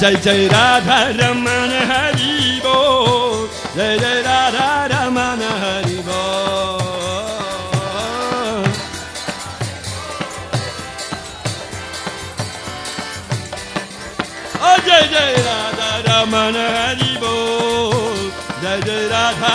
जय जय राधा रमन हरि बोल जय जय राधा रमन हरि बोल ओ जय जय राधा रमन हरि बोल जय जय Radha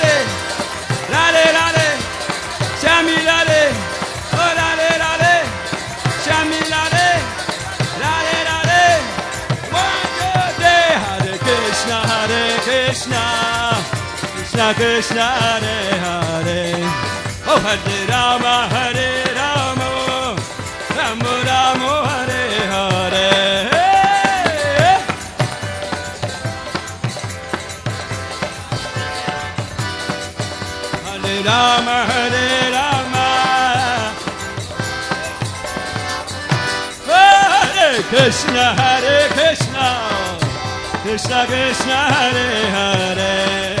Krishna Hare Hare. Oh Hare Rama Hare Rama. Rama Rama Hare Hare. Hare Rama Hare Rama. Oh, Hare Krishna Hare Krishna. Krishna Krishna Hare Hare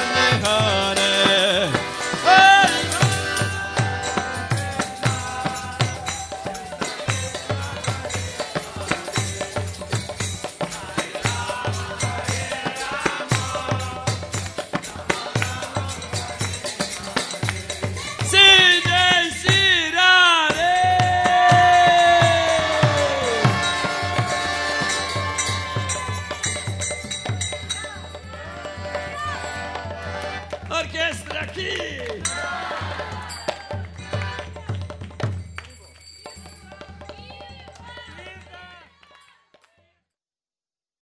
Aqui!